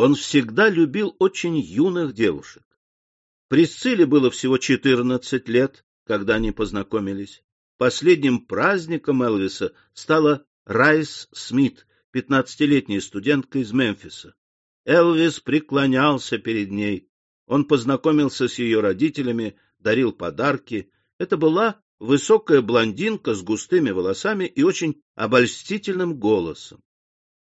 Он всегда любил очень юных девушек. Присцилле было всего 14 лет, когда они познакомились. Последним праздником Элвиса стала Райс Смит, пятнадцатилетняя студентка из Мемфиса. Элвис преклонялся перед ней. Он познакомился с ее родителями, дарил подарки. Это была высокая блондинка с густыми волосами и очень обольстительным голосом.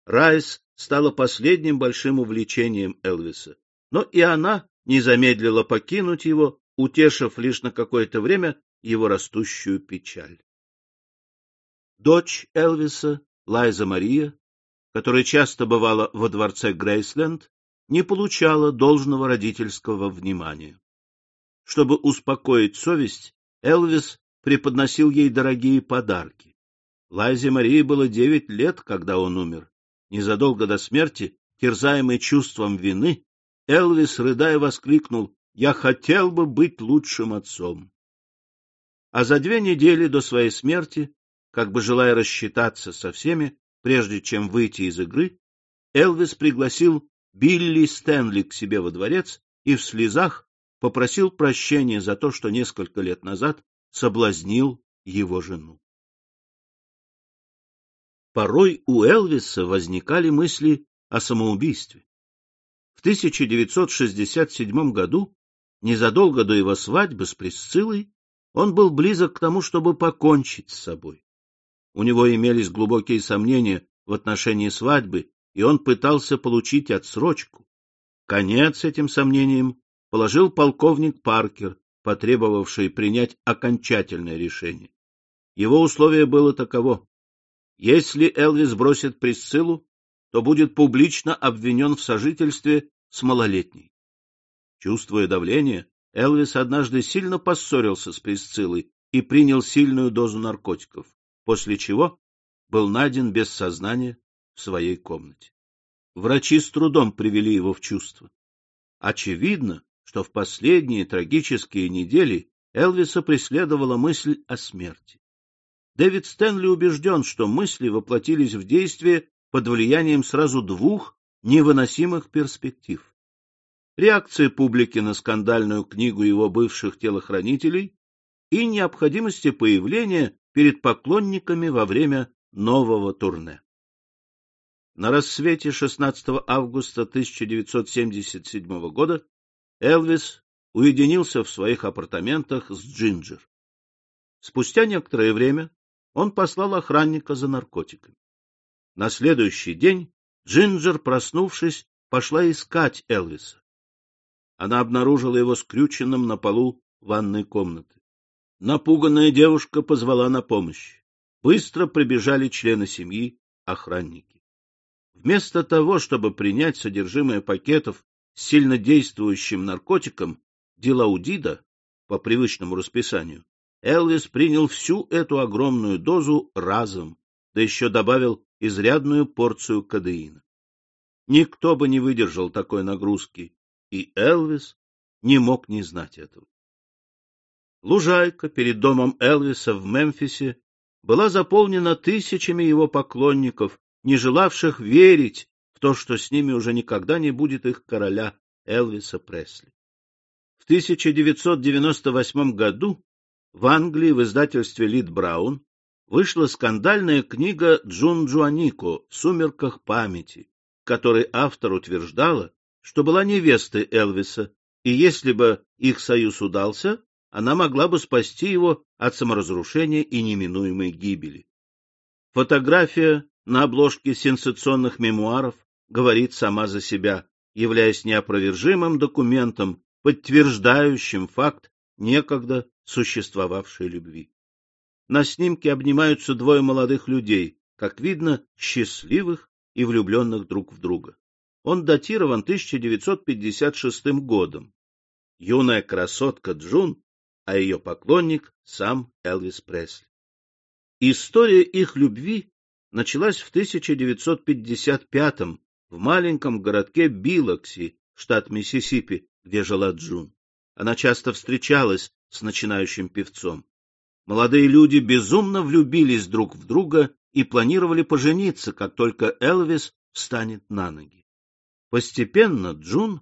Райс стала последним большим увлечением Элвиса, но и она не замедлила покинуть его, утешив лишь на какое-то время его растущую печаль. Дочь Элвиса, Лайза Мария, которая часто бывала во дворце Грейсленд, не получала должного родительского внимания. Чтобы успокоить совесть, Элвис преподносил ей дорогие подарки. Лайзе Марии было девять лет, когда он умер. Незадолго до смерти, терзаемый чувством вины, Элвис, рыдая, воскликнул «Я хотел бы быть лучшим отцом». А за две недели до своей смерти, как бы желая рассчитаться со всеми, прежде чем выйти из игры, Элвис пригласил Билли Стэнли к себе во дворец и в слезах попросил прощения за то, что несколько лет назад соблазнил его жену. Порой у Элвиса возникали мысли о самоубийстве. В 1967 году, незадолго до его свадьбы с Присциллой, он был близок к тому, чтобы покончить с собой. У него имелись глубокие сомнения в отношении свадьбы, и он пытался получить отсрочку. Конец этим сомнениям положил полковник Паркер, потребовавший принять окончательное решение. Его условие было таково. Если Элвис бросит Присциллу, то будет публично обвинен в сожительстве с малолетней. Чувствуя давление, Элвис однажды сильно поссорился с Присциллой и принял сильную дозу наркотиков, после чего был найден без сознания в своей комнате. Врачи с трудом привели его в чувство. Очевидно, что в последние трагические недели Элвиса преследовала мысль о смерти. Дэвид Стэнли убежден, что мысли воплотились в действие под влиянием сразу двух невыносимых перспектив. Реакция публики на скандальную книгу его бывших телохранителей и необходимости появления перед поклонниками во время нового турне. На рассвете 16 августа 1977 года Элвис уединился в своих апартаментах с Джинджер. Спустя некоторое время он послал охранника за наркотиками. На следующий день Джинджер, проснувшись, пошла искать Элвиса. Она обнаружила его скрюченным на полу ванной комнаты. Напуганная девушка позвала на помощь. Быстро прибежали члены семьи, охранники. Вместо того, чтобы принять содержимое пакетов с сильнодействующим наркотиком дилаудида по привычному расписанию, Элвис принял всю эту огромную дозу разом, да еще добавил изрядную порцию кадеина. Никто бы не выдержал такой нагрузки, и Элвис не мог не знать этого. Лужайка перед домом Элвиса в Мемфисе была заполнена тысячами его поклонников, не желавших верить в то, что с ними уже никогда не будет их короля Элвиса Пресли. В 1998 году в Англии в издательстве Лид Браун вышла скандальная книга Джун Джуанико «В сумерках памяти», которой автор утверждала, что была невестой Элвиса, и если бы их союз удался, она могла бы спасти его от саморазрушения и неминуемой гибели. Фотография на обложке сенсационных мемуаров говорит сама за себя, являясь неопровержимым документом, подтверждающим факт некогда существовавшей любви. На снимке обнимаются двое молодых людей, как видно, счастливых и влюбленных друг в друга. Он датирован 1956 годом. Юная красотка Джун, а ее поклонник сам Элвис Пресли. История их любви началась в 1955 в маленьком городке Билокси, штат Миссисипи, где жила Джун. Она часто встречалась с начинающим певцом. Молодые люди безумно влюбились друг в друга и планировали пожениться, как только Элвис встанет на ноги. Постепенно Джун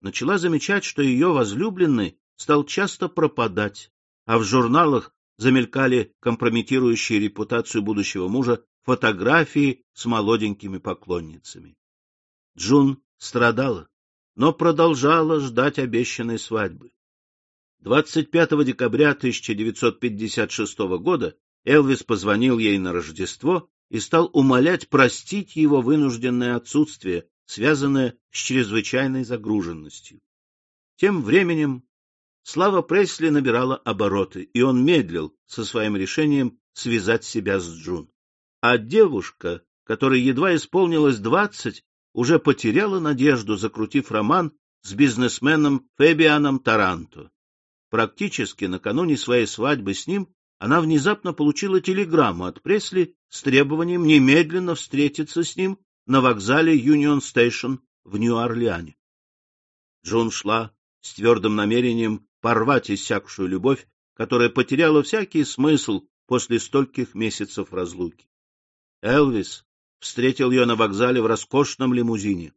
начала замечать, что ее возлюбленный стал часто пропадать, а в журналах замелькали компрометирующие репутацию будущего мужа фотографии с молоденькими поклонницами. Джун страдала, но продолжала ждать обещанной свадьбы. 25 декабря 1956 года Элвис позвонил ей на Рождество и стал умолять простить его вынужденное отсутствие, связанное с чрезвычайной загруженностью. Тем временем слава Пресли набирала обороты, и он медлил со своим решением связать себя с Джун. А девушка, которой едва исполнилось двадцать, уже потеряла надежду, закрутив роман с бизнесменом Фебианом Таранто. Практически накануне своей свадьбы с ним она внезапно получила телеграмму от Пресли с требованием немедленно встретиться с ним на вокзале Юнион Стейшн в Нью-Орлеане. Джун шла с твердым намерением порвать иссякшую любовь, которая потеряла всякий смысл после стольких месяцев разлуки. Элвис встретил ее на вокзале в роскошном лимузине.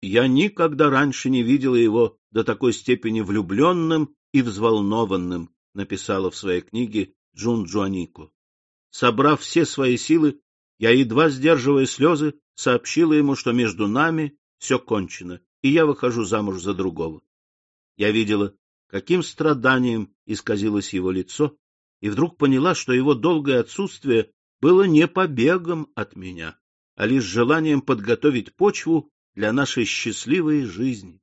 Я никогда раньше не видела его до такой степени влюбленным и взволнованным, написала в своей книге Джун Джуанико. Собрав все свои силы, я, едва сдерживая слезы, сообщила ему, что между нами все кончено, и я выхожу замуж за другого. Я видела, каким страданием исказилось его лицо, и вдруг поняла, что его долгое отсутствие было не побегом от меня, а лишь желанием подготовить почву для нашей счастливой жизни.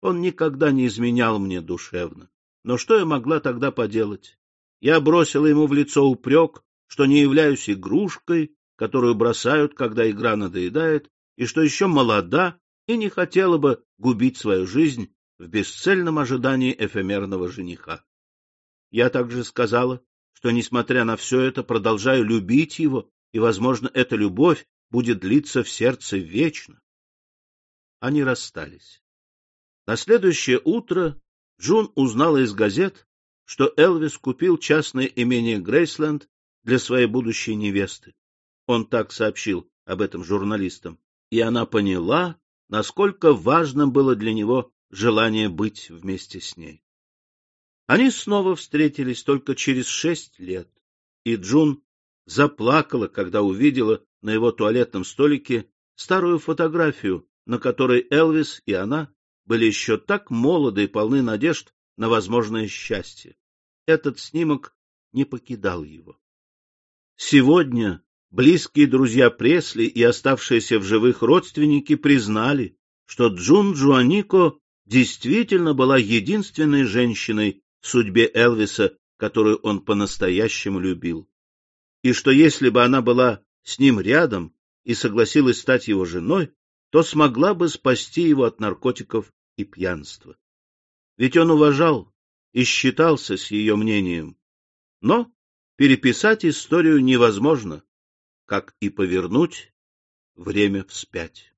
Он никогда не изменял мне душевно. Но что я могла тогда поделать? Я бросила ему в лицо упрек, что не являюсь игрушкой, которую бросают, когда игра надоедает, и что еще молода и не хотела бы губить свою жизнь в бесцельном ожидании эфемерного жениха. Я также сказала, что, несмотря на все это, продолжаю любить его, и, возможно, эта любовь будет длиться в сердце вечно. Они расстались. На следующее утро Джун узнала из газет, что Элвис купил частное имение Грейсленд для своей будущей невесты. Он так сообщил об этом журналистам, и она поняла, насколько важно было для него желание быть вместе с ней. Они снова встретились только через шесть лет, и Джун заплакала, когда увидела на его туалетном столике старую фотографию, на которой Элвис и она были еще так молоды и полны надежд на возможное счастье. Этот снимок не покидал его. Сегодня близкие друзья Пресли и оставшиеся в живых родственники признали, что Джун Джуанико действительно была единственной женщиной, в судьбе Элвиса, которую он по-настоящему любил. И что если бы она была с ним рядом и согласилась стать его женой, то смогла бы спасти его от наркотиков и пьянства. Ведь он уважал и считался с ее мнением. Но переписать историю невозможно, как и повернуть время вспять.